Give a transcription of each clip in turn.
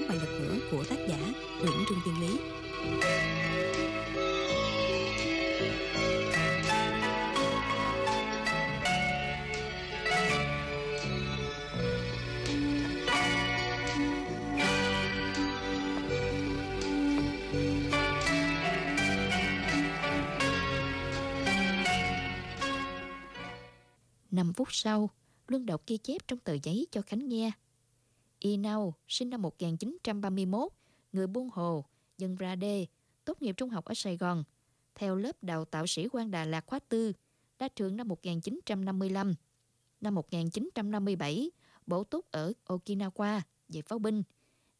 Ngắm bài lật ngửa của tác giả Nguyễn Trương Tiên Lý Năm phút sau, Luân đọc ghi chép trong tờ giấy cho Khánh nghe. Y Nau, sinh năm 1931, người Buôn Hồ, dân Ra Đê, tốt nghiệp trung học ở Sài Gòn, theo lớp đào tạo sĩ quan Đà Lạt khóa tư, ra trường năm 1955. Năm 1957, bổ túc ở Okinawa về pháo binh.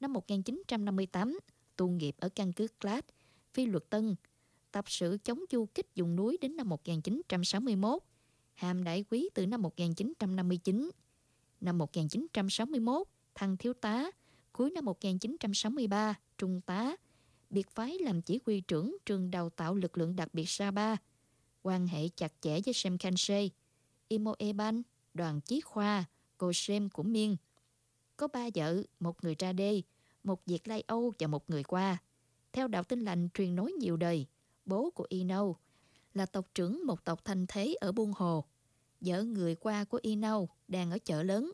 Năm 1958, tu nghiệp ở căn cứ Clad, phi luật tân, tập sự chống du kích dùng núi đến năm 1961, hàm đại quý từ năm 1959. Năm 1961, thăng thiếu tá, cuối năm 1963, trung tá, biệt phái làm chỉ huy trưởng trường đào tạo lực lượng đặc biệt Sa-ba, quan hệ chặt chẽ với Sem Khanse, Imo Eban, đoàn chí khoa, cô Sem của Miên. Có ba vợ, một người ra đê, một Việt Lai Âu và một người qua. Theo đạo tin lành truyền nối nhiều đời, bố của Inau là tộc trưởng một tộc thanh thế ở Buôn Hồ. Vợ người qua của Inau đang ở chợ lớn.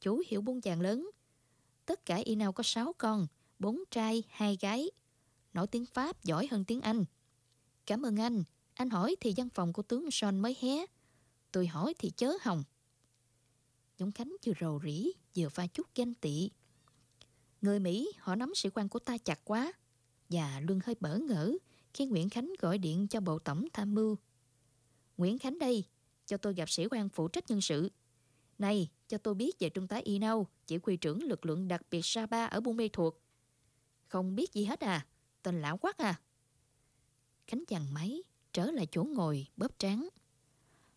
Chú hiểu buôn chàng lớn. Tất cả Inao có 6 con, bốn trai, hai gái. Nói tiếng Pháp giỏi hơn tiếng Anh. Cảm ơn anh. Anh hỏi thì văn phòng của tướng Son mới hé. Tôi hỏi thì chớ hồng. Dũng Khánh vừa rầu rĩ, vừa pha chút ganh tị. Người Mỹ họ nắm sĩ quan của ta chặt quá. Và Luân hơi bỡ ngỡ khi Nguyễn Khánh gọi điện cho Bộ Tổng Tham mưu. Nguyễn Khánh đây, cho tôi gặp sĩ quan phụ trách nhân sự. Này, cho tôi biết về Trung tá Y chỉ huy trưởng lực lượng đặc biệt Sa-ba ở Buôn Mê thuộc. Không biết gì hết à, tên lão quắc à. Khánh chằn máy, trở lại chỗ ngồi, bóp trắng.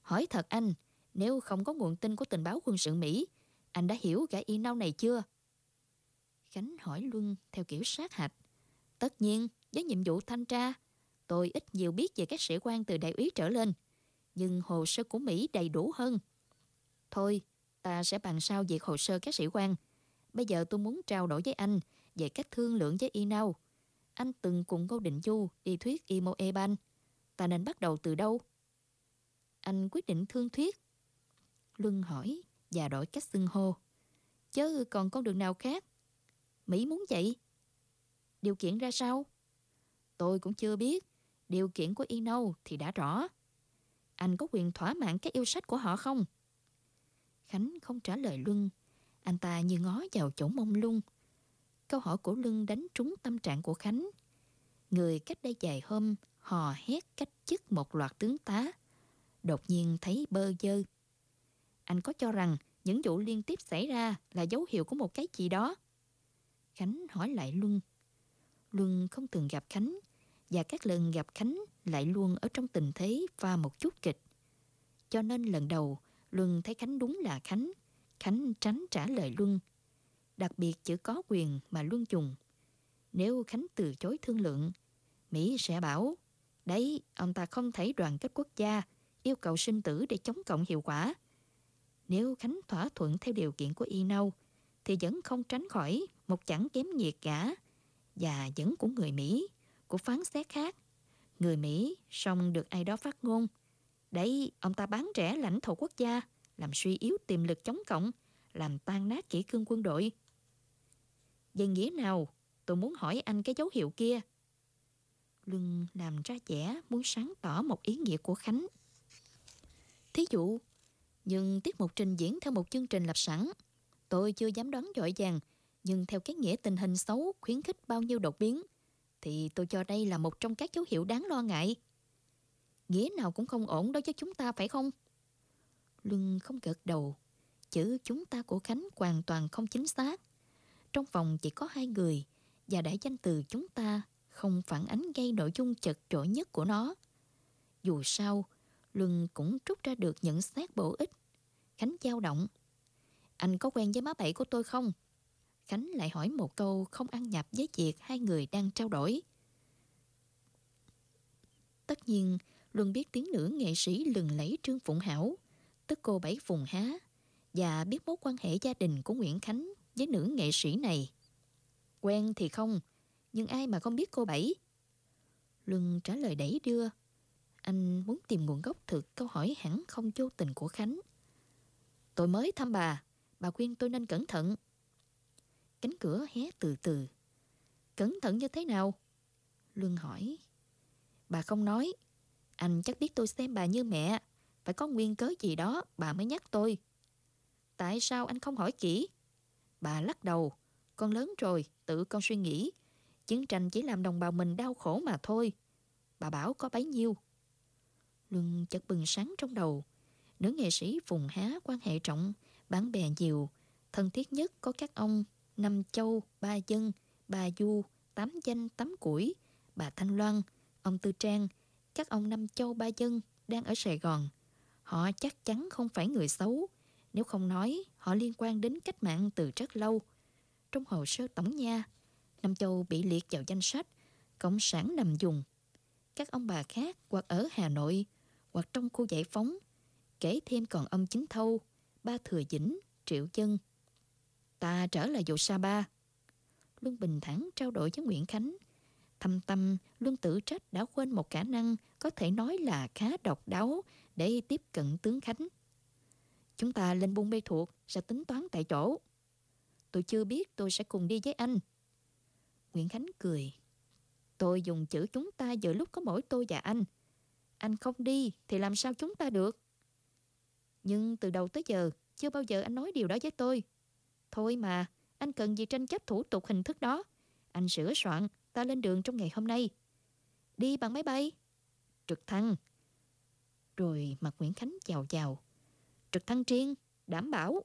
Hỏi thật anh, nếu không có nguồn tin của tình báo quân sự Mỹ, anh đã hiểu gã Y này chưa? Khánh hỏi Luân theo kiểu sát hạch. Tất nhiên, với nhiệm vụ thanh tra, tôi ít nhiều biết về các sĩ quan từ đại úy trở lên, nhưng hồ sơ của Mỹ đầy đủ hơn. Thôi, ta sẽ bàn sao việc hồ sơ các sĩ quan. Bây giờ tôi muốn trao đổi với anh về cách thương lượng với Inao. Anh từng cùng Ngô Định Du đi thuyết Imo Eban. Ta nên bắt đầu từ đâu? Anh quyết định thương thuyết. Luân hỏi và đổi cách xưng hô. Chứ còn con đường nào khác? Mỹ muốn vậy. Điều kiện ra sao? Tôi cũng chưa biết. Điều kiện của Ino thì đã rõ. Anh có quyền thỏa mãn các yêu sách của họ không? Khánh không trả lời Luân. Anh ta như ngó vào chỗ mông lung. Câu hỏi của Luân đánh trúng tâm trạng của Khánh. Người cách đây vài hôm, hò hét cách chức một loạt tướng tá. Đột nhiên thấy bơ dơ. Anh có cho rằng những vụ liên tiếp xảy ra là dấu hiệu của một cái gì đó. Khánh hỏi lại Luân. Luân không từng gặp Khánh, và các lần gặp Khánh lại luôn ở trong tình thế pha một chút kịch. Cho nên lần đầu Luân thấy Khánh đúng là Khánh. Khánh tránh trả lời Luân. Đặc biệt chữ có quyền mà Luân dùng. Nếu Khánh từ chối thương lượng, Mỹ sẽ bảo Đấy, ông ta không thấy đoàn kết quốc gia, yêu cầu sinh tử để chống cộng hiệu quả. Nếu Khánh thỏa thuận theo điều kiện của Y Nâu, thì vẫn không tránh khỏi một chẳng kém nhiệt cả và vẫn của người Mỹ, của phán xét khác. Người Mỹ song được ai đó phát ngôn. Đấy, ông ta bán rẻ lãnh thổ quốc gia, làm suy yếu tiềm lực chống cộng, làm tan nát kỹ cương quân đội. Về nghĩa nào, tôi muốn hỏi anh cái dấu hiệu kia. Luân làm ra vẻ muốn sáng tỏ một ý nghĩa của Khánh. Thí dụ, nhưng tiết mục trình diễn theo một chương trình lập sẵn. Tôi chưa dám đoán giỏi dàng, nhưng theo cái nghĩa tình hình xấu khuyến khích bao nhiêu đột biến, thì tôi cho đây là một trong các dấu hiệu đáng lo ngại. Nghĩa nào cũng không ổn đối với chúng ta phải không? Luân không gật đầu. Chữ chúng ta của Khánh hoàn toàn không chính xác. Trong phòng chỉ có hai người và đã danh từ chúng ta không phản ánh gây nội dung chật trội nhất của nó. Dù sao, Luân cũng rút ra được những xét bổ ích. Khánh dao động. Anh có quen với má bảy của tôi không? Khánh lại hỏi một câu không ăn nhập với việc hai người đang trao đổi. Tất nhiên, Luân biết tiếng nữ nghệ sĩ lừng lẫy Trương Phụng Hảo, tức cô Bảy Phùng Há, và biết mối quan hệ gia đình của Nguyễn Khánh với nữ nghệ sĩ này. Quen thì không, nhưng ai mà không biết cô Bảy? Luân trả lời đẩy đưa. Anh muốn tìm nguồn gốc thực câu hỏi hẳn không vô tình của Khánh. Tôi mới thăm bà, bà khuyên tôi nên cẩn thận. Cánh cửa hé từ từ. Cẩn thận như thế nào? Luân hỏi. Bà không nói. Anh chắc biết tôi xem bà như mẹ. Phải có nguyên cớ gì đó bà mới nhắc tôi. Tại sao anh không hỏi kỹ? Bà lắc đầu. Con lớn rồi, tự con suy nghĩ. Chiến tranh chỉ làm đồng bào mình đau khổ mà thôi. Bà bảo có bấy nhiêu. Luân chợt bừng sáng trong đầu. Nữ nghệ sĩ Phùng Há quan hệ trọng, bạn bè nhiều. Thân thiết nhất có các ông Năm Châu, Ba Dân, Ba Du, Tám Danh, Tám Củi, bà Thanh Loan, ông Tư Trang, các ông Năm Châu, Ba chân đang ở Sài Gòn. Họ chắc chắn không phải người xấu. Nếu không nói, họ liên quan đến cách mạng từ rất lâu. Trong hồ sơ tổng nha, Nam Châu bị liệt vào danh sách Cộng sản nằm dùng. Các ông bà khác hoặc ở Hà Nội hoặc trong khu giải phóng. Kể thêm còn ông Chính Thâu, ba Thừa Dĩnh, Triệu Dân. Ta trở lại vụ Sa Ba. Luân bình thản trao đổi với Nguyễn Khánh. Thâm tâm, Luân tự trách đã quên một khả năng có thể nói là khá độc đáo để tiếp cận tướng Khánh. Chúng ta lên buôn mê thuộc sẽ tính toán tại chỗ. Tôi chưa biết tôi sẽ cùng đi với anh. Nguyễn Khánh cười. Tôi dùng chữ chúng ta giữa lúc có mỗi tôi và anh. Anh không đi thì làm sao chúng ta được? Nhưng từ đầu tới giờ chưa bao giờ anh nói điều đó với tôi. Thôi mà, anh cần gì tranh chấp thủ tục hình thức đó. Anh sửa soạn, ta lên đường trong ngày hôm nay. Đi bằng máy bay. Trực thăng. Rồi mặt Nguyễn Khánh chào chào. Trực thăng riêng, đảm bảo.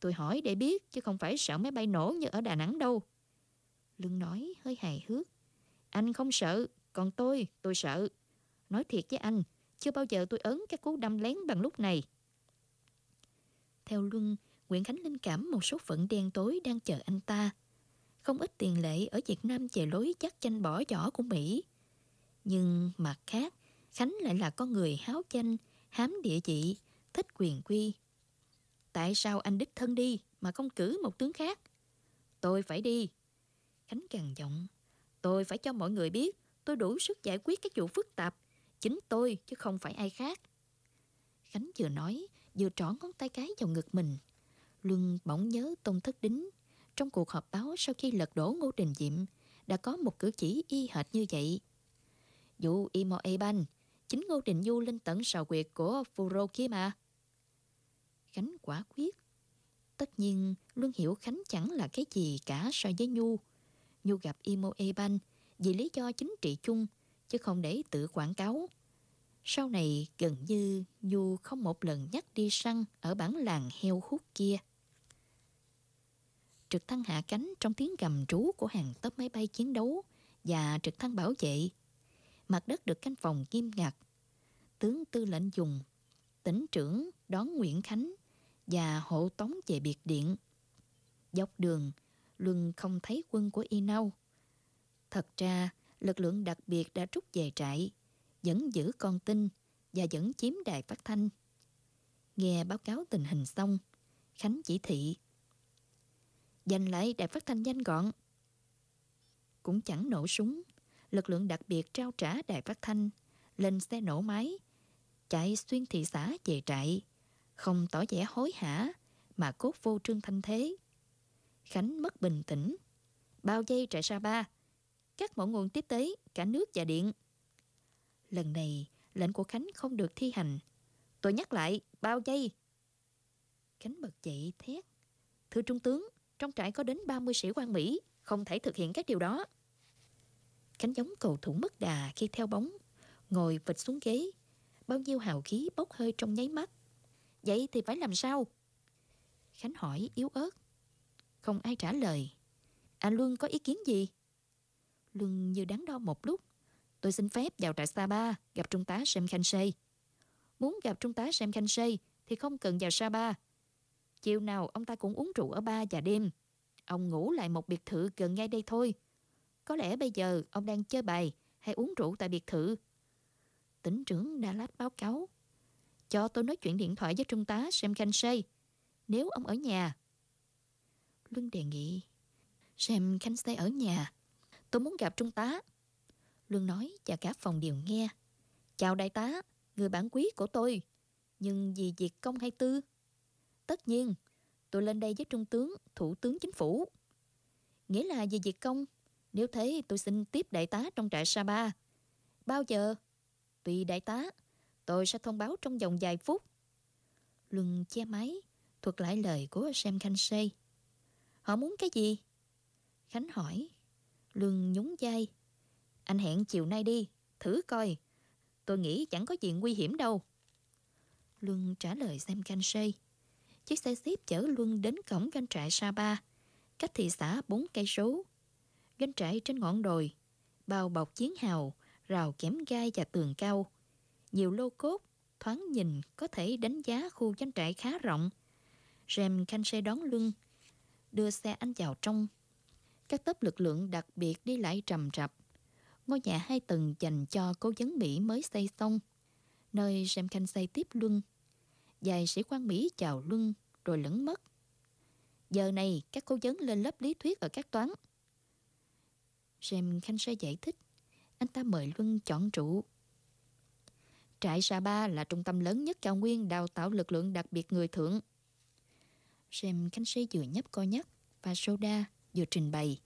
Tôi hỏi để biết chứ không phải sợ máy bay nổ như ở Đà Nẵng đâu. Lương nói hơi hài hước. Anh không sợ, còn tôi, tôi sợ. Nói thiệt với anh, chưa bao giờ tôi ấn các cú đâm lén bằng lúc này. Theo Luân, Nguyễn Khánh linh cảm một số phận đen tối đang chờ anh ta. Không ít tiền lệ ở Việt Nam về lối chắc chanh bỏ vỏ của Mỹ. Nhưng mặt khác, Khánh lại là con người háo chanh, hám địa vị, thích quyền quy. Tại sao anh đích thân đi mà không cử một tướng khác? Tôi phải đi. Khánh càng giọng. Tôi phải cho mọi người biết tôi đủ sức giải quyết các vụ phức tạp. Chính tôi chứ không phải ai khác. Khánh vừa nói, vừa trỏ ngón tay cái vào ngực mình. Luân bỗng nhớ Tôn Thất Đính. Trong cuộc họp báo sau khi lật đổ Ngô Đình Diệm, đã có một cử chỉ y hệt như vậy. Vụ imoe banh chính Ngô Đình Du lên tận sào quyệt của Furo kia mà. Khánh quả quyết. Tất nhiên, Luân hiểu Khánh chẳng là cái gì cả so với Nhu. Nhu gặp Imo Eban vì lý do chính trị chung, chứ không để tự quảng cáo. Sau này gần như Nhu không một lần nhắc đi săn ở bản làng heo hút kia. Trực thăng hạ cánh trong tiếng gầm rú của hàng tớp máy bay chiến đấu và trực thăng bảo vệ. Mặt đất được canh phòng nghiêm ngặt. Tướng tư lệnh dùng, tỉnh trưởng đón Nguyễn Khánh và hộ tống về biệt điện. Dọc đường, Luân không thấy quân của Inau. Thật ra, lực lượng đặc biệt đã rút về trại, vẫn giữ con tin và vẫn chiếm đài phát thanh. Nghe báo cáo tình hình xong, Khánh chỉ thị. Giành lại đài phát thanh nhanh gọn. Cũng chẳng nổ súng, lực lượng đặc biệt trao trả đài phát thanh, lên xe nổ máy, chạy xuyên thị xã về trại, không tỏ vẻ hối hả mà cốt vô trương thanh thế. Khánh mất bình tĩnh. Bao dây trại sa ba, các mọi nguồn tiếp tế, cả nước và điện. Lần này, lệnh của Khánh không được thi hành. Tôi nhắc lại, bao dây. Khánh bật dậy thét. Thưa Trung tướng, trong trại có đến 30 sĩ quan Mỹ, không thể thực hiện các điều đó. Khánh giống cầu thủ mất đà khi theo bóng, ngồi vịt xuống ghế. Bao nhiêu hào khí bốc hơi trong nháy mắt. Vậy thì phải làm sao? Khánh hỏi yếu ớt. Không ai trả lời. Anh Luân có ý kiến gì? Luân như đáng đo một lúc. Tôi xin phép vào trại Sapa gặp Trung tá Sem Khanh Sê. Muốn gặp Trung tá Sem Khanh Sê thì không cần vào Sapa. Chiều nào ông ta cũng uống rượu ở ba và đêm. Ông ngủ lại một biệt thự gần ngay đây thôi. Có lẽ bây giờ ông đang chơi bài hay uống rượu tại biệt thự. Tỉnh trưởng Đà Lạt báo cáo. Cho tôi nói chuyện điện thoại với Trung tá Sam Khanh Nếu ông ở nhà. Luân đề nghị. Sam Khanh ở nhà. Tôi muốn gặp Trung tá. Luân nói và cả phòng đều nghe. Chào đại tá, người bản quý của tôi. Nhưng vì việc công hay tư? Tất nhiên, tôi lên đây với Trung tướng, Thủ tướng Chính phủ. Nghĩa là về việc công. Nếu thế tôi xin tiếp đại tá trong trại Sapa. Bao giờ? Tùy đại tá, tôi sẽ thông báo trong vòng vài phút. Luân che máy, thuật lại lời của Sam Khanh Sê. Họ muốn cái gì? Khánh hỏi. Luân nhún vai. Anh hẹn chiều nay đi, thử coi. Tôi nghĩ chẳng có gì nguy hiểm đâu. Luân trả lời Sam Khanh Sê. Chiếc xe xếp chở Luân đến cổng doanh trại Sapa, cách thị xã 4 cây số. Doanh trại trên ngọn đồi, bao bọc chiến hào, rào kém gai và tường cao. Nhiều lô cốt, thoáng nhìn có thể đánh giá khu doanh trại khá rộng. Rèm canh xe đón lưng, đưa xe anh vào trong. Các tớp lực lượng đặc biệt đi lại trầm rập. Ngôi nhà hai tầng dành cho cố vấn Mỹ mới xây xong, nơi Rèm canh xây tiếp luân. Vài sĩ quan Mỹ chào luân rồi lẫn mất. Giờ này các cố vấn lên lớp lý thuyết ở các toán. james Khanh Sa giải thích anh ta mời Luân chọn trụ. Trại Sa Ba là trung tâm lớn nhất cao nguyên đào tạo lực lượng đặc biệt người thượng. Xem khanh Sĩ vừa nhấp co nhắc và soda vừa trình bày.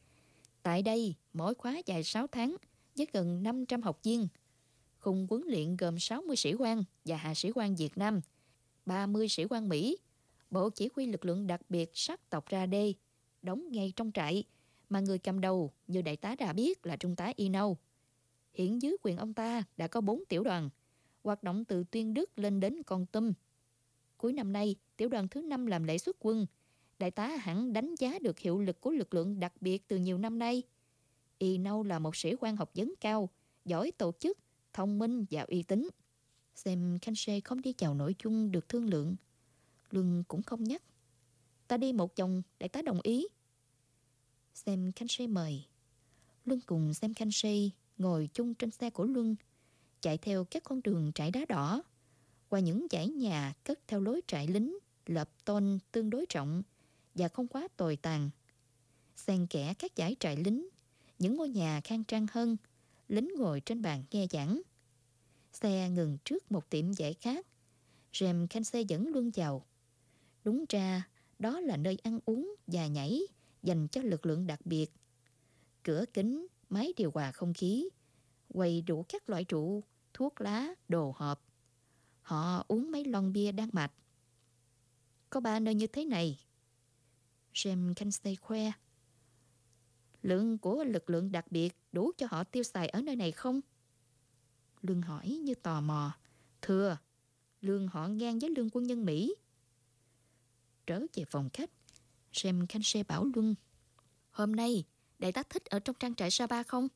Tại đây, mỗi khóa dài 6 tháng với gần 500 học viên. Khung huấn luyện gồm 60 sĩ quan và hạ sĩ quan Việt Nam, 30 sĩ quan Mỹ. Bộ chỉ huy lực lượng đặc biệt sắc tộc ra đê, đóng ngay trong trại, mà người cầm đầu như đại tá đã biết là trung tá Inou. Hiện dưới quyền ông ta đã có 4 tiểu đoàn, hoạt động từ Tuyên Đức lên đến Con Tum. Cuối năm nay, tiểu đoàn thứ 5 làm lễ xuất quân. Đại tá hẳn đánh giá được hiệu lực của lực lượng đặc biệt từ nhiều năm nay. Y Nâu là một sĩ quan học vấn cao, giỏi tổ chức, thông minh và uy tín. Xem Khanh Sê không đi chào nội chung được thương lượng. Luân cũng không nhắc. Ta đi một chồng, đại tá đồng ý. Xem Khanh Sê mời. Luân cùng xem Khanh Sê ngồi chung trên xe của Luân, chạy theo các con đường trải đá đỏ, qua những dãy nhà cất theo lối trại lính, lập tôn tương đối trọng và không quá tồi tàn. Xen kẽ các dãy trại lính, những ngôi nhà khang trang hơn, lính ngồi trên bàn nghe giảng. Xe ngừng trước một tiệm giải khác, rèm khanh xe dẫn luôn vào. Đúng ra, đó là nơi ăn uống và nhảy dành cho lực lượng đặc biệt. Cửa kính máy điều hòa không khí, quầy đủ các loại rượu, thuốc lá, đồ hộp. Họ uống mấy lon bia đang mạch. Có ba nơi như thế này. James Kensey khoe. Lượng của lực lượng đặc biệt đủ cho họ tiêu xài ở nơi này không? Lương hỏi như tò mò. Thưa, lương họ ngang với lương quân nhân Mỹ. Trở về phòng khách, xem khanh xe bảo Luân. Hôm nay, Đại tá thích ở trong trang trại Sapa không?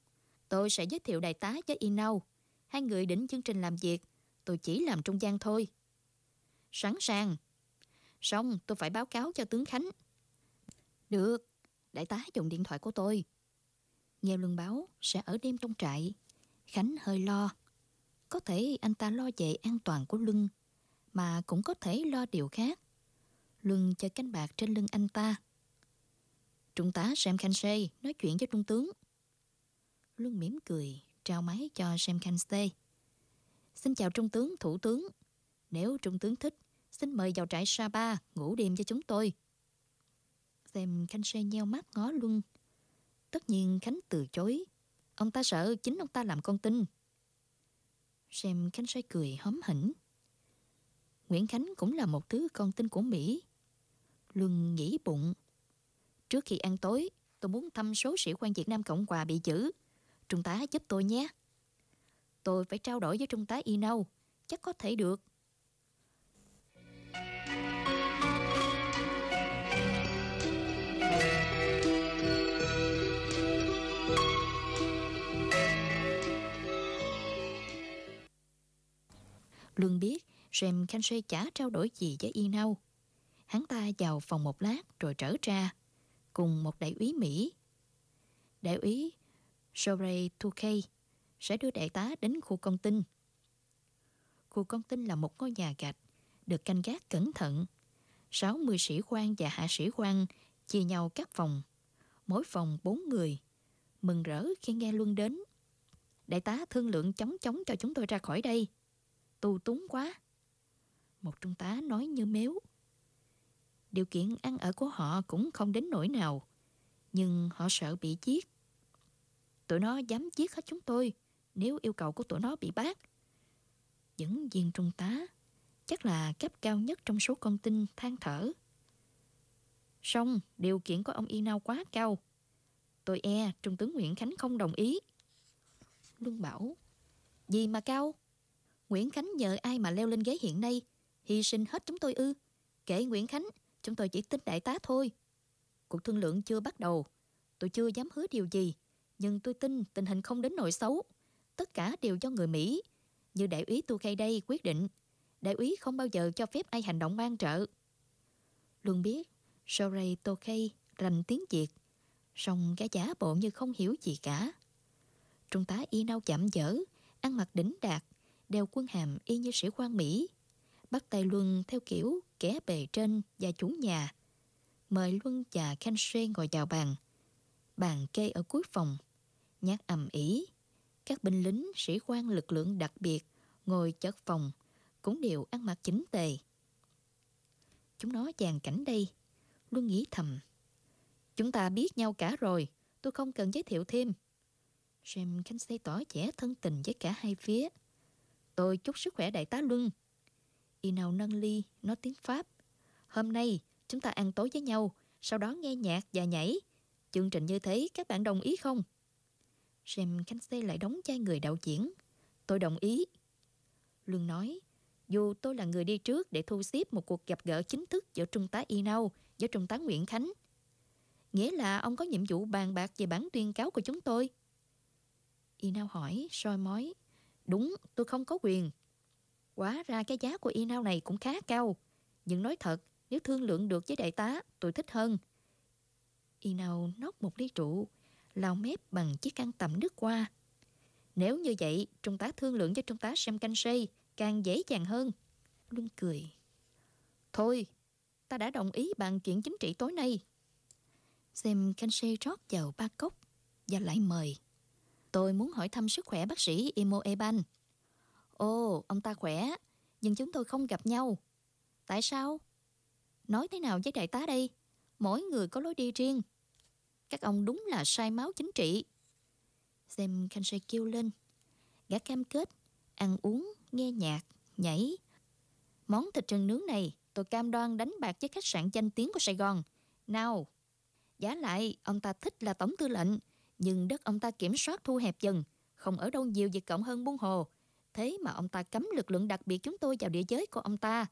Tôi sẽ giới thiệu đại tá với Inau. Hai người đỉnh chương trình làm việc. Tôi chỉ làm trung gian thôi. Sẵn sàng. Xong tôi phải báo cáo cho tướng Khánh. Được. Đại tá dùng điện thoại của tôi. Nghe luân báo sẽ ở đêm trong trại. Khánh hơi lo. Có thể anh ta lo về an toàn của Luân, mà cũng có thể lo điều khác. Luân chơi cánh bạc trên lưng anh ta. Trung tá Sam Khanse nói chuyện với trung tướng. Luân mỉm cười, trao máy cho Sam Khanse. Xin chào trung tướng, thủ tướng. Nếu trung tướng thích, xin mời vào trại Sapa ngủ đêm cho chúng tôi. Sam Khanse nheo mắt ngó Luân. Tất nhiên Khánh từ chối. Ông ta sợ chính ông ta làm con tin. Xem Khánh say cười hóm hỉnh. Nguyễn Khánh cũng là một thứ con tin của Mỹ. Luân nghĩ bụng. Trước khi ăn tối, tôi muốn thăm số sĩ quan Việt Nam Cộng Hòa bị giữ. Trung tá giúp tôi nhé. Tôi phải trao đổi với Trung tá Inâu. Chắc có thể được. Luân biết Rem Khanse chả trao đổi gì với Inau. Hắn ta vào phòng một lát rồi trở ra, cùng một đại úy Mỹ. Đại úy Joray Tukey sẽ đưa đại tá đến khu công tinh. Khu công tinh là một ngôi nhà gạch được canh gác cẩn thận. 60 sĩ quan và hạ sĩ quan chia nhau các phòng. mỗi phòng bốn người. Mừng rỡ khi nghe Luân đến. Đại tá thương lượng chống chống cho chúng tôi ra khỏi đây. Tu túng quá. Một trung tá nói như mếu. Điều kiện ăn ở của họ cũng không đến nỗi nào. Nhưng họ sợ bị giết. Tụi nó dám giết hết chúng tôi nếu yêu cầu của tụi nó bị bác. Những viên trung tá chắc là cấp cao nhất trong số con tin than thở. Xong, điều kiện của ông Y Nao quá cao. Tôi e Trung tướng Nguyễn Khánh không đồng ý. Luân bảo, gì mà cao? Nguyễn Khánh nhờ ai mà leo lên ghế hiện nay? Hy sinh hết chúng tôi ư? Kể Nguyễn Khánh, chúng tôi chỉ tin đại tá thôi. Cuộc thương lượng chưa bắt đầu. Tôi chưa dám hứa điều gì. Nhưng tôi tin tình hình không đến nỗi xấu. Tất cả đều do người Mỹ. Như đại úy tôi khai đây quyết định. Đại úy không bao giờ cho phép ai hành động ban trợ. Luôn biết, Sorey Tokay rành tiếng Việt. Song gã giả bộ như không hiểu gì cả. Trung tá y nao chậm dở, ăn mặc đỉnh đạt, đeo quân hàm y như sĩ quan Mỹ. Bắt tay Luân theo kiểu kẻ bề trên và chủ nhà. Mời Luân và Kenshe ngồi vào bàn. Bàn kê ở cuối phòng. Nhát ầm ĩ Các binh lính, sĩ quan lực lượng đặc biệt ngồi chất phòng cũng đều ăn mặc chính tề. Chúng nó dàn cảnh đây. Luân nghĩ thầm. Chúng ta biết nhau cả rồi, tôi không cần giới thiệu thêm. Sam Kinsey tỏ vẻ thân tình với cả hai phía. Tôi chúc sức khỏe đại tá Luân. Y nào nâng ly, nói tiếng Pháp. Hôm nay, chúng ta ăn tối với nhau, sau đó nghe nhạc và nhảy. Chương trình như thế, các bạn đồng ý không? Xem Khánh Xê lại đóng chai người đạo diễn. Tôi đồng ý. Luân nói, dù tôi là người đi trước để thu xếp một cuộc gặp gỡ chính thức giữa Trung tá Y Nau với Trung tá Nguyễn Khánh. Nghĩa là ông có nhiệm vụ bàn bạc về bản tuyên cáo của chúng tôi. Y Nau hỏi, soi mói. Đúng, tôi không có quyền. Quá ra cái giá của Y này cũng khá cao. Nhưng nói thật, nếu thương lượng được với đại tá, tôi thích hơn. Y nốc một ly rượu, lau mép bằng chiếc khăn tẩm nước qua. Nếu như vậy, Trung tá thương lượng với Trung tá xem Canh xây càng dễ dàng hơn. Luân cười. Thôi, ta đã đồng ý bàn kiện chính trị tối nay. Xem Kansei rót vào ba cốc và lại mời. Tôi muốn hỏi thăm sức khỏe bác sĩ Imo Eban. Ồ, ông ta khỏe, nhưng chúng tôi không gặp nhau. Tại sao? Nói thế nào với đại tá đây? Mỗi người có lối đi riêng. Các ông đúng là sai máu chính trị. Xem Kansai kêu lên. Gã cam kết, ăn uống nghe nhạc, nhảy. Món thịt trần nướng này tôi cam đoan đánh bạc với khách sạn danh tiếng của Sài Gòn. Nào, giá lại ông ta thích là tổng tư lệnh, nhưng đất ông ta kiểm soát thu hẹp dần, không ở đâu nhiều việc cộng hơn buôn hồ. Thế mà ông ta cấm lực lượng đặc biệt chúng tôi vào địa giới của ông ta.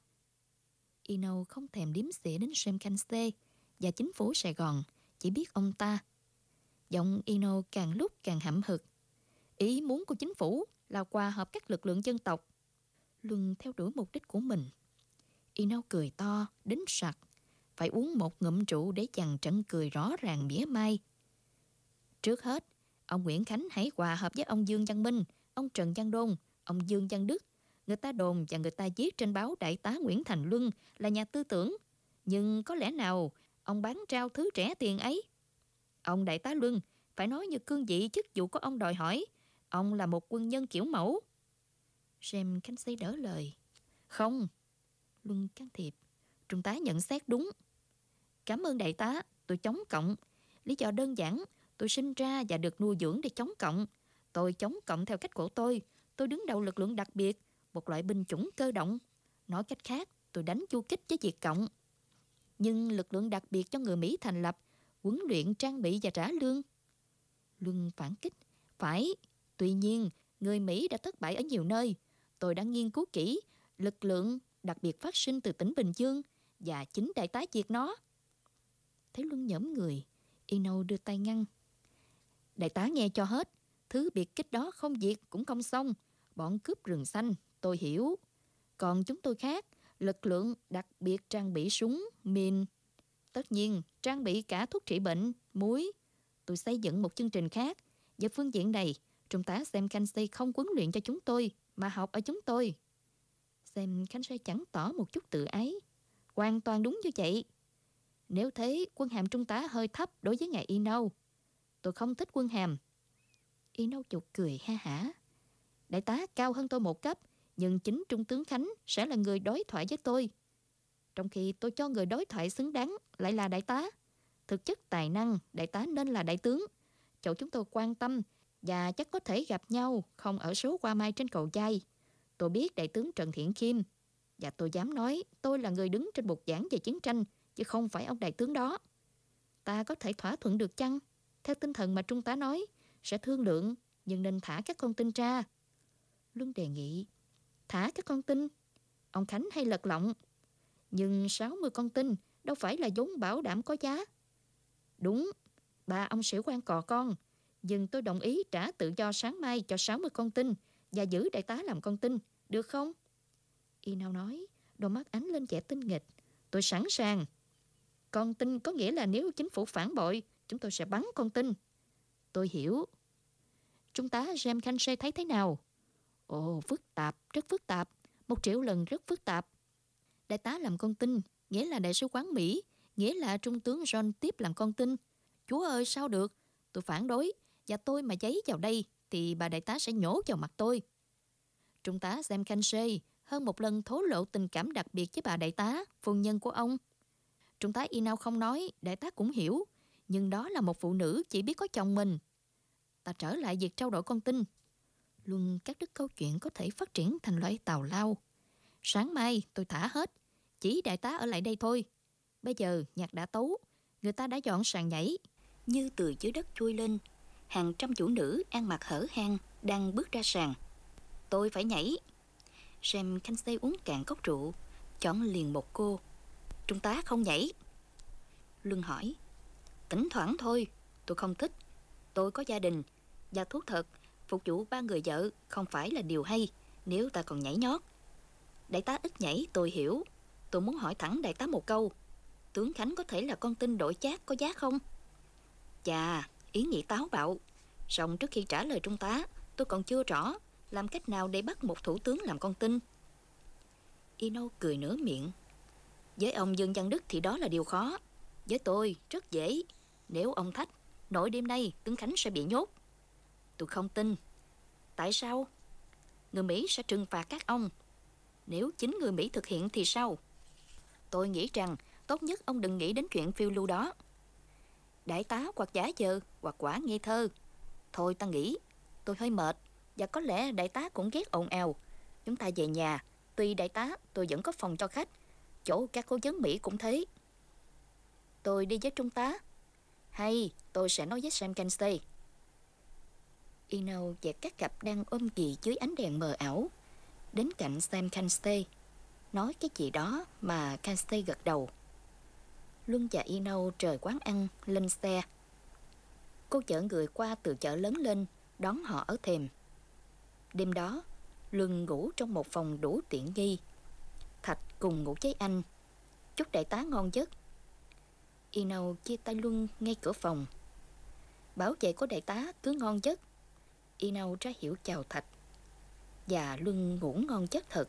Ino không thèm điếm xỉa đến Sam Kanse và chính phủ Sài Gòn, chỉ biết ông ta. Giọng Ino càng lúc càng hậm hực. Ý muốn của chính phủ là hòa hợp các lực lượng dân tộc. Luân theo đuổi mục đích của mình. Ino cười to, đến sặc. Phải uống một ngụm rượu để chàng trận cười rõ ràng mỉa mai. Trước hết, ông Nguyễn Khánh hãy hòa hợp với ông Dương Văn Minh, ông Trần Văn Đôn, ông Dương Văn Đức. Người ta đồn và người ta viết trên báo Đại tá Nguyễn Thành Luân là nhà tư tưởng. Nhưng có lẽ nào ông bán trao thứ trẻ tiền ấy? Ông Đại tá Luân phải nói như cương vị chức vụ của ông đòi hỏi Ông là một quân nhân kiểu mẫu. xem Khánh xây đỡ lời. Không. Luân can thiệp. Trung tá nhận xét đúng. Cảm ơn đại tá, tôi chống cộng. Lý do đơn giản, tôi sinh ra và được nuôi dưỡng để chống cộng. Tôi chống cộng theo cách của tôi. Tôi đứng đầu lực lượng đặc biệt, một loại binh chủng cơ động. Nói cách khác, tôi đánh chu kích với diệt Cộng. Nhưng lực lượng đặc biệt cho người Mỹ thành lập, huấn luyện trang bị và trả lương. Luân phản kích. Phải, Tuy nhiên, người Mỹ đã thất bại ở nhiều nơi. Tôi đã nghiên cứu kỹ lực lượng đặc biệt phát sinh từ tỉnh Bình Dương và chính đại tá diệt nó. Thấy Luân nhẫm người, Ino đưa tay ngăn. Đại tá nghe cho hết, thứ biệt kích đó không diệt cũng không xong. Bọn cướp rừng xanh, tôi hiểu. Còn chúng tôi khác, lực lượng đặc biệt trang bị súng, mìn. Tất nhiên, trang bị cả thuốc trị bệnh, muối. Tôi xây dựng một chương trình khác. Về phương diện này, Trung tá xem Cansey không huấn luyện cho chúng tôi, mà học ở chúng tôi. xem Cansey chẳng tỏ một chút tự ái. Hoàn toàn đúng như vậy. Nếu thế, quân hàm trung tá hơi thấp đối với ngài Ino. Tôi không thích quân hàm. y nâu chụp cười ha hả. Đại tá cao hơn tôi một cấp, nhưng chính Trung tướng Khánh sẽ là người đối thoại với tôi. Trong khi tôi cho người đối thoại xứng đáng lại là đại tá. Thực chất tài năng, đại tá nên là đại tướng. Chỗ chúng tôi quan tâm và chắc có thể gặp nhau không ở số qua mai trên cầu chay. Tôi biết đại tướng Trần Thiện Kim và tôi dám nói tôi là người đứng trên bục giảng về chiến tranh chứ không phải ông đại tướng đó. Ta có thể thỏa thuận được chăng? Theo tinh thần mà Trung tá nói, sẽ thương lượng nhưng nên thả các con tin ra. Luân đề nghị thả các con tin. Ông Khánh hay lật lọng. Nhưng 60 con tin đâu phải là vốn bảo đảm có giá. Đúng, ba ông sĩ quan cò con. Nhưng tôi đồng ý trả tự do sáng mai cho 60 con tin và giữ đại tá làm con tin. Được không? Y nào nói, đôi mắt ánh lên vẻ tinh nghịch. Tôi sẵn sàng. Con tin có nghĩa là nếu chính phủ phản bội, chúng tôi sẽ bắn con tin. Tôi hiểu. Chúng ta James Cansey thấy thế nào? Ồ, phức tạp, rất phức tạp. Một triệu lần rất phức tạp. Đại tá làm con tin, nghĩa là đại sứ quán Mỹ, nghĩa là trung tướng John tiếp làm con tin. Chúa ơi, sao được? Tôi phản đối, và tôi mà giấy vào đây, thì bà đại tá sẽ nhổ vào mặt tôi. Trung tá Sam Cansey hơn một lần thố lộ tình cảm đặc biệt với bà đại tá, phu nhân của ông. Trung tá Inao không nói, đại tá cũng hiểu, nhưng đó là một phụ nữ chỉ biết có chồng mình. Ta trở lại việc trao đổi con tin. Luôn các đức câu chuyện có thể phát triển thành loại tàu lao. Sáng mai tôi thả hết, chỉ đại tá ở lại đây thôi. Bây giờ nhạc đã tấu, người ta đã dọn sàn nhảy. Như từ dưới đất chui lên, hàng trăm chủ nữ ăn mặc hở hang đang bước ra sàn. Tôi phải nhảy. Xem Khanh Kinsey uống cạn cốc rượu, chọn liền một cô. Trung tá không nhảy. Luân hỏi, thỉnh thoảng thôi, tôi không thích. Tôi có gia đình, và thuốc thật, phục vụ ba người vợ không phải là điều hay nếu ta còn nhảy nhót. Đại tá ít nhảy tôi hiểu. Tôi muốn hỏi thẳng đại tá một câu. Tướng Khánh có thể là con tin đổi chát có giá không? Chà, ý nghĩ táo bạo. Xong trước khi trả lời trung tá, tôi còn chưa rõ làm cách nào để bắt một thủ tướng làm con tin. Ino cười nửa miệng. Với ông Dương Văn Đức thì đó là điều khó. Với tôi, rất dễ. Nếu ông thách, nội đêm nay tướng Khánh sẽ bị nhốt. Tôi không tin. Tại sao? Người Mỹ sẽ trừng phạt các ông. Nếu chính người Mỹ thực hiện thì sao? Tôi nghĩ rằng tốt nhất ông đừng nghĩ đến chuyện phiêu lưu đó. Đại tá hoặc giả chờ hoặc quả nghi thơ. Thôi ta nghĩ, tôi hơi mệt và có lẽ đại tá cũng ghét ồn ào. Chúng ta về nhà, tuy đại tá tôi vẫn có phòng cho khách, chỗ các cố vấn Mỹ cũng thế. Tôi đi với trung tá. Hay tôi sẽ nói với Sam Cansey. Ino và các cặp đang ôm kỳ dưới ánh đèn mờ ảo. Đến cạnh Sam Cansey. Nói cái gì đó mà Cansey gật đầu. Luân và Ino trời quán ăn lên xe. Cô chở người qua từ chợ lớn lên đón họ ở thềm. Đêm đó, Luân ngủ trong một phòng đủ tiện nghi. Thạch cùng ngủ với anh. Chúc đại tá ngon giấc. Ino chia tay Luân ngay cửa phòng. Bảo vệ của đại tá cứ ngon giấc. Ino ra hiểu chào Thạch. Và Luân ngủ ngon giấc thật.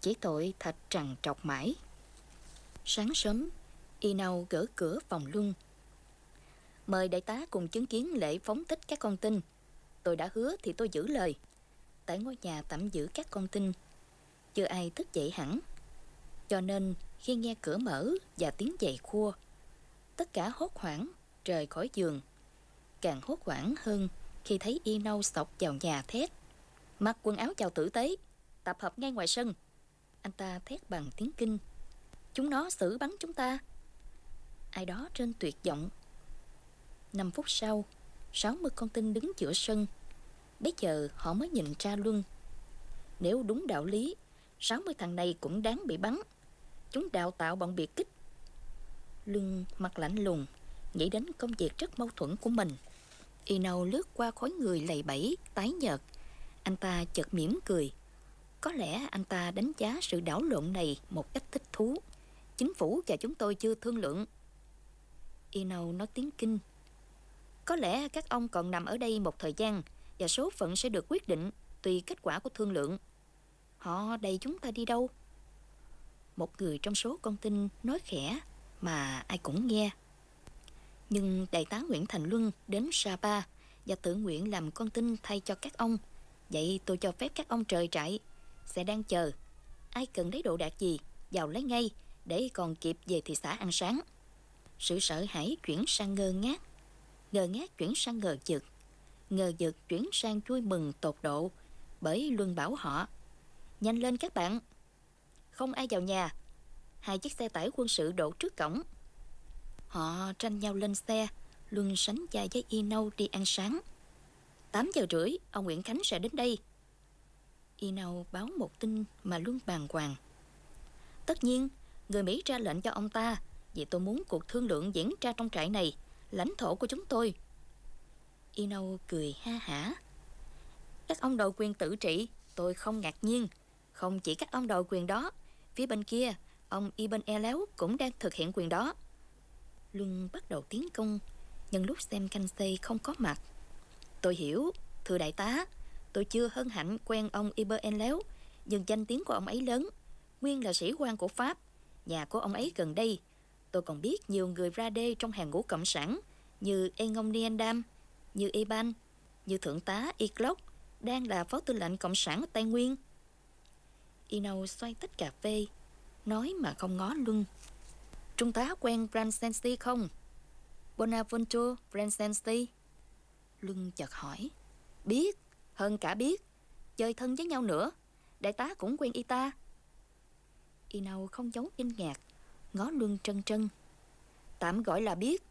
Chỉ tội Thạch trằn trọc mãi. Sáng sớm, Ino gỡ cửa phòng Luân. Mời đại tá cùng chứng kiến lễ phóng thích các con tin. Tôi đã hứa thì tôi giữ lời. Tại ngôi nhà tạm giữ các con tin, chưa ai thức dậy hẳn. Cho nên khi nghe cửa mở và tiếng giày khua, tất cả hốt hoảng rời khỏi giường. Càng hốt hoảng hơn khi thấy y nâu sọc vào nhà thét. Mặc quần áo chào tử tế, tập hợp ngay ngoài sân. Anh ta thét bằng tiếng kinh. Chúng nó xử bắn chúng ta. Ai đó trên tuyệt vọng. Năm phút sau, 60 con tin đứng giữa sân. Bây giờ họ mới nhìn ra luân Nếu đúng đạo lý, 60 thằng này cũng đáng bị bắn. Chúng đào tạo bọn biệt kích. Lưng mặt lạnh lùng, nghĩ đến công việc rất mâu thuẫn của mình. Ino lướt qua khối người lầy bẫy, tái nhợt. Anh ta chợt mỉm cười. Có lẽ anh ta đánh giá sự đảo lộn này một cách thích thú. Chính phủ và chúng tôi chưa thương lượng. Ino nói tiếng kinh. Có lẽ các ông còn nằm ở đây một thời gian và số phận sẽ được quyết định tùy kết quả của thương lượng. Họ đầy chúng ta đi đâu? Một người trong số con tin nói khẽ mà ai cũng nghe. Nhưng đại tá Nguyễn Thành Luân đến Sapa và tự nguyện làm con tin thay cho các ông. Vậy tôi cho phép các ông trời trại, sẽ đang chờ. Ai cần lấy đồ đạc gì, vào lấy ngay, để còn kịp về thị xã ăn sáng. Sự sợ hãi chuyển sang ngơ ngác, ngơ ngác chuyển sang ngờ vực, ngờ vực chuyển sang vui mừng tột độ, bởi Luân bảo họ, nhanh lên các bạn. Không ai vào nhà, hai chiếc xe tải quân sự đổ trước cổng. Họ tranh nhau lên xe, Luân sánh cha với Y Nâu đi ăn sáng. 8 giờ rưỡi, ông Nguyễn Khánh sẽ đến đây. Y Nâu báo một tin mà Luân bàng hoàng. Tất nhiên, người Mỹ ra lệnh cho ông ta vì tôi muốn cuộc thương lượng diễn ra trong trại này, lãnh thổ của chúng tôi. Y Nâu cười ha hả. Các ông đòi quyền tự trị, tôi không ngạc nhiên. Không chỉ các ông đòi quyền đó, phía bên kia, ông Ibn Eléo cũng đang thực hiện quyền đó. Luân bắt đầu tiến công, nhân lúc xem Kansei không có mặt. Tôi hiểu, thưa đại tá, tôi chưa hân hạnh quen ông Ibn Eléo, nhưng danh tiếng của ông ấy lớn, nguyên là sĩ quan của Pháp. Nhà của ông ấy gần đây, tôi còn biết nhiều người ra đê trong hàng ngũ cộng sản như Engong Niendam, như Iban, như Thượng tá Iclock đang là phó tư lệnh Cộng sản ở Tây Nguyên. Inau xoay tách cà phê, nói mà không ngó lưng Trung tá quen Bransensi không? Bonaventure Bransensi? Luân chợt hỏi. Biết, hơn cả biết. Chơi thân với nhau nữa. Đại tá cũng quen y ta. Inau không giấu kinh ngạc, ngó Luân trân trân. Tạm gọi là biết.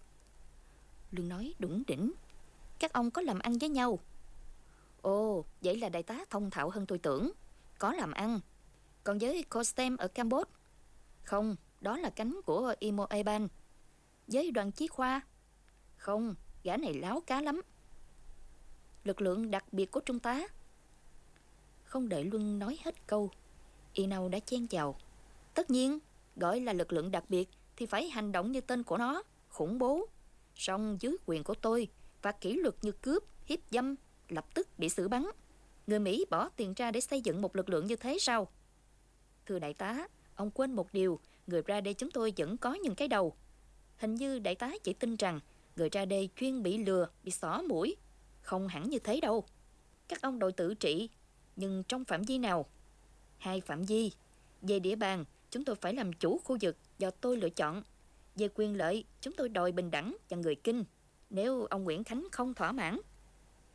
Luân nói đủng đỉnh. Các ông có làm ăn với nhau. Ồ, vậy là đại tá thông thạo hơn tôi tưởng. Có làm ăn. Còn với Costem ở Campuchia? Không, đó là cánh của Imo Eban. Với đoàn chí khoa? Không, gã này láo cá lắm. Lực lượng đặc biệt của Trung tá? Không đợi Luân nói hết câu, Inau đã chen chào. Tất nhiên, gọi là lực lượng đặc biệt thì phải hành động như tên của nó, khủng bố. Song dưới quyền của tôi và kỷ luật như cướp, hiếp dâm, lập tức bị xử bắn. Người Mỹ bỏ tiền ra để xây dựng một lực lượng như thế sao? Thưa đại tá, ông quên một điều, người ra đây chúng tôi vẫn có những cái đầu. Hình như đại tá chỉ tin rằng người ra đây chuyên bị lừa, bị xỏ mũi. Không hẳn như thế đâu. Các ông đội tự trị, nhưng trong phạm vi nào? Hai phạm vi. Về địa bàn, chúng tôi phải làm chủ khu vực do tôi lựa chọn. Về quyền lợi, chúng tôi đòi bình đẳng cho người kinh. Nếu ông Nguyễn Khánh không thỏa mãn,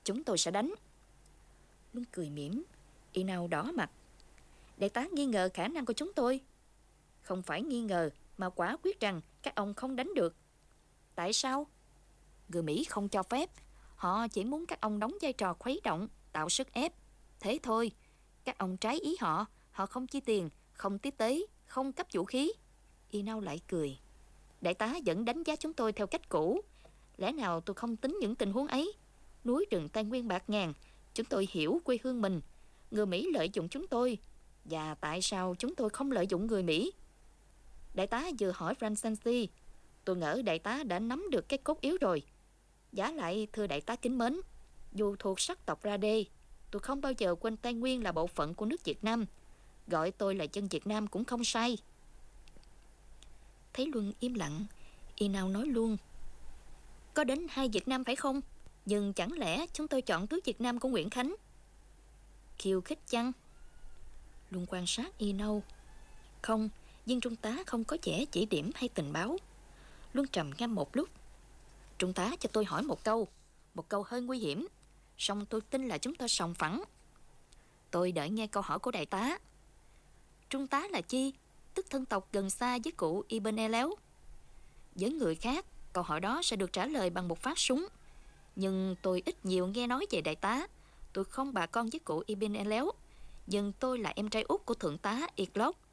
chúng tôi sẽ đánh. Luân cười mỉm, y nào đỏ mặt. Đại tá nghi ngờ khả năng của chúng tôi. Không phải nghi ngờ, mà quả quyết rằng các ông không đánh được. Tại sao? Người Mỹ không cho phép. Họ chỉ muốn các ông đóng vai trò khuấy động, tạo sức ép. Thế thôi, các ông trái ý họ, họ không chi tiền, không tiếp tế, không cấp vũ khí. Y lại cười. Đại tá vẫn đánh giá chúng tôi theo cách cũ. Lẽ nào tôi không tính những tình huống ấy? núi rừng Tây Nguyên bạc ngàn, chúng tôi hiểu quê hương mình. Người Mỹ lợi dụng chúng tôi. Và tại sao chúng tôi không lợi dụng người Mỹ? Đại tá vừa hỏi Francensi. Tôi ngỡ đại tá đã nắm được cái cốt yếu rồi. Giá lại thưa đại tá kính mến, dù thuộc sắc tộc ra đê, tôi không bao giờ quên Tây Nguyên là bộ phận của nước Việt Nam. Gọi tôi là dân Việt Nam cũng không sai. Thấy Luân im lặng, y nào nói luôn. Có đến hai Việt Nam phải không? Nhưng chẳng lẽ chúng tôi chọn tứ Việt Nam của Nguyễn Khánh? Khiêu khích chăng? Luôn quan sát y nâu. Không, viên trung tá không có vẻ chỉ điểm hay tình báo. Luôn trầm ngâm một lúc. Trung tá cho tôi hỏi một câu, một câu hơi nguy hiểm. Song tôi tin là chúng ta sòng phẳng. Tôi đợi nghe câu hỏi của đại tá. Trung tá là chi? Tức thân tộc gần xa với cụ Ibn Eléo. Với người khác, câu hỏi đó sẽ được trả lời bằng một phát súng. Nhưng tôi ít nhiều nghe nói về đại tá. Tôi không bà con với cụ Ibn Eléo. Nhưng tôi là em trai út của thượng tá Iglock.